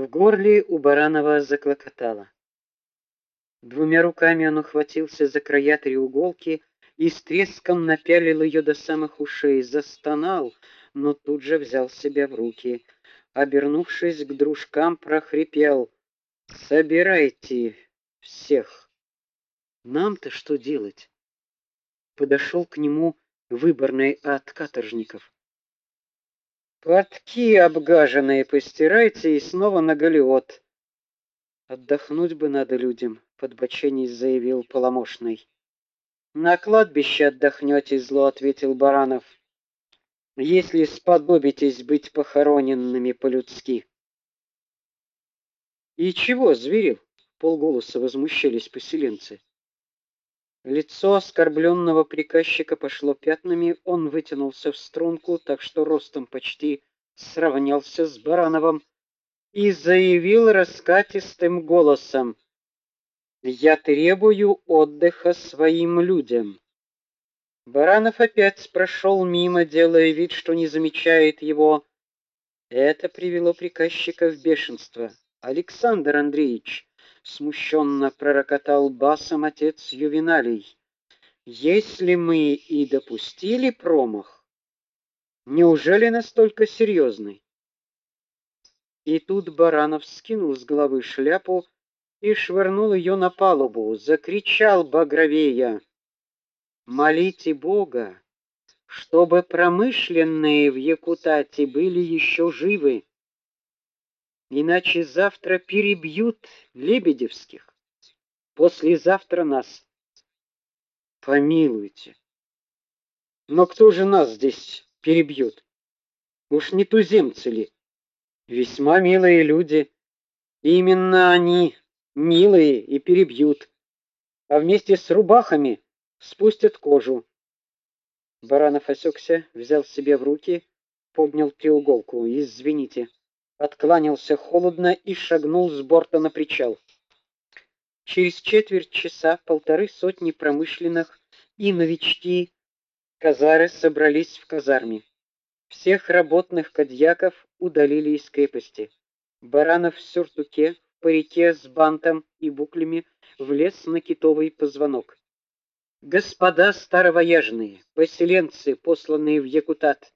В горле у Баранова заклокотало. Двумя руками он ухватился за края треуголки и с треском напялил ее до самых ушей, застонал, но тут же взял себя в руки. Обернувшись к дружкам, прохрипел: "Собирайте всех. Нам-то что делать?" Подошел к нему выборный от каторжников. Платки обгаженные постирайте и снова на галеот. Отдохнуть бы надо людям, подбоченись заявил поломошный. На кладбище отдохнете, зло ответил Баранов. Если сподобитесь быть похороненными по-людски. И чего, зверев? полголоса возмущались поселенцы. Лицо оскорбленного приказчика пошло пятнами, он вытянулся в струнку, так что ростом почти сравнялся с Барановым и заявил раскатистым голосом: "Я требую отдыха своим людям". Баранов опять прошел мимо, делая вид, что не замечает его. Это привело приказчика в бешенство. Александр Андреевич смущенно пророкотал басом отец Ювеналий. Если мы и допустили промах, неужели настолько серьезный? И тут Баранов скинул с головы шляпу и швырнул ее на палубу, закричал багровея: "Молите Бога, чтобы промышленные в Якутате были еще живы!" Иначе завтра перебьют лебедевских. Послезавтра нас. Помилуйте. Но кто же нас здесь перебьет? Уж не туземцы ли? Весьма милые люди. Именно они, милые, и перебьют. А вместе с рубахами спустят кожу. Баранов осекся, взял себе в руки, поднял треуголку. Извините откланялся холодно и шагнул с борта на причал. Через четверть часа полторы сотни промышленных и новички казары собрались в казарме. Всех работных кадьяков удалили из крепости. Баранов в сюртуке, в парике с бантом и буклями влез на китовый позвонок. Господа старовояжные, поселенцы, посланные в Якутат,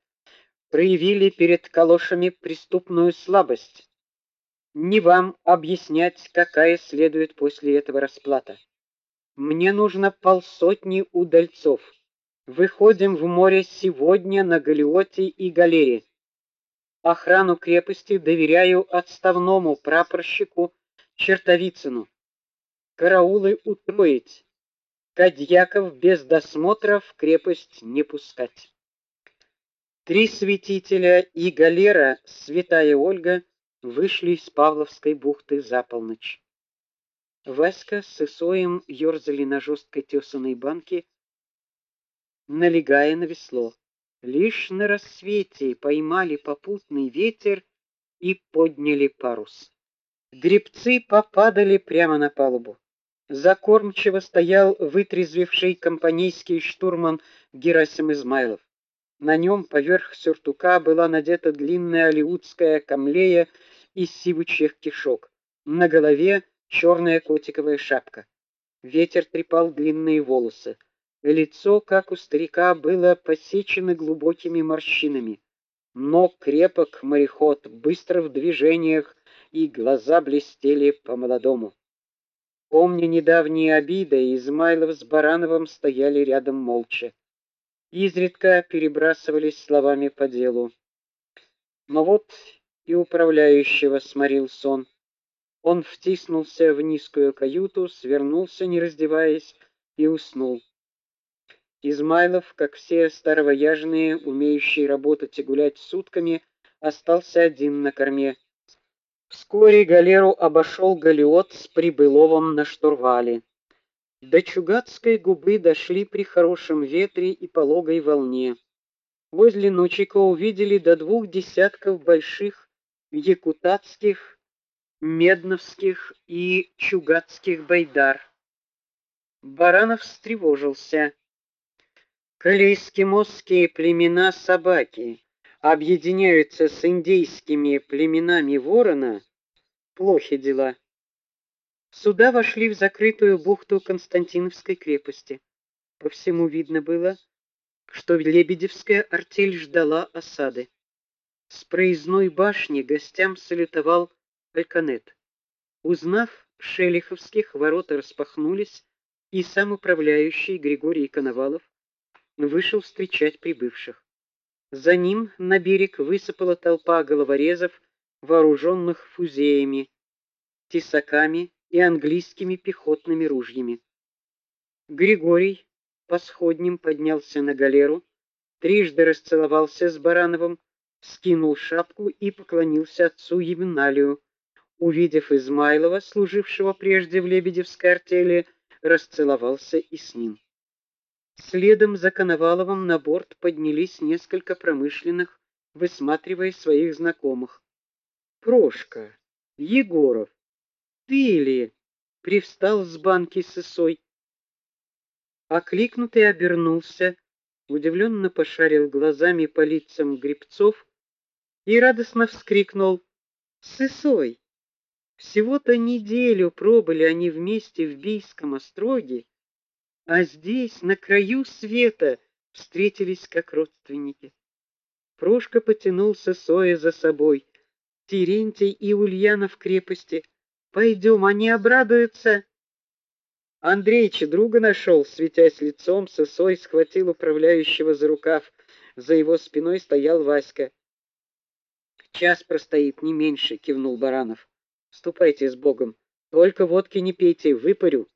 проявили перед калошами преступную слабость. Не вам объяснять, какая следует после этого расплата. Мне нужно полсотни удальцов. Выходим в море сегодня на галеоте и галере. Охрану крепости доверяю отставному прапорщику Чертовицыну. Караулы утроить. Кадьяков без досмотра в крепость не пускать. Три святителя и галера Святая Ольга вышли из Павловской бухты за полночь. Васька с Исоем ёрзали на жесткой тесаной банке, налегая на весло. Лишь на рассвете поймали попутный ветер и подняли парус. Гребцы попадали прямо на палубу. За кормчиво стоял вытрезвевший компанейский штурман Герасим Измайлов. На нем поверх сюртука была надета длинная алиутская камлея из сивучих кишок. На голове черная котиковая шапка. Ветер трепал длинные волосы. Лицо, как у старика, было посечено глубокими морщинами. Но крепок мореход, быстро в движениях, и глаза блестели по-молодому. Помня недавние обиды, Измайлов с Барановым стояли рядом молча изредка перебрасывались словами по делу. Но вот и управляющего сморил сон. Он втиснулся в низкую каюту, свернулся, не раздеваясь, и уснул. Измайлов, как все старовояжные, умеющие работать и гулять сутками, остался один на корме. Вскоре галеру обошел галеот с прибыловым на штурвале. До Чугатской губы дошли при хорошем ветре и пологой волне. Возле Ночика увидели до двух десятков больших якутатских, медновских и чугатских байдар. Баранов встревожился. Коли эскимосские племена собаки объединяются с индейскими племенами ворона, плохи дела. Суда вошли в закрытую бухту Константиновской крепости. По всему видно было, что Лебедевская артель ждала осады. С проездной башни гостям салютовал Альканет. Узнав Шелиховских, ворота распахнулись, и сам управляющий Григорий Коновалов вышел встречать прибывших. За ним на берег высыпала толпа головорезов, вооруженных фузеями, тесаками и английскими пехотными ружьями. Григорий по сходням поднялся на галеру, трижды расцеловался с Барановым, скинул шапку и поклонился отцу Евналию. Увидев Измайлова, служившего прежде в Лебедевской артели, расцеловался и с ним. Следом за Коноваловым на борт поднялись несколько промышленных, высматривая своих знакомых. Прошка, Егоров, ты ли? Привстал с банки сысой. Окликнутый обернулся, удивленно пошарил глазами по лицам гребцов и радостно вскрикнул: "Сысой! Всего-то неделю пробыли они вместе в Бийском остроге, а здесь, на краю света, встретились как родственники". Прошка потянулся Соя за собой. Терентий и Ульяна в крепости. Пойдем, они обрадуются. Андреич друга нашел, светясь лицом, сосой схватил управляющего за рукав. За его спиной стоял Васька. Час простоит не меньше, кивнул Баранов. Ступайте с Богом. Только водки не пейте, выпарю.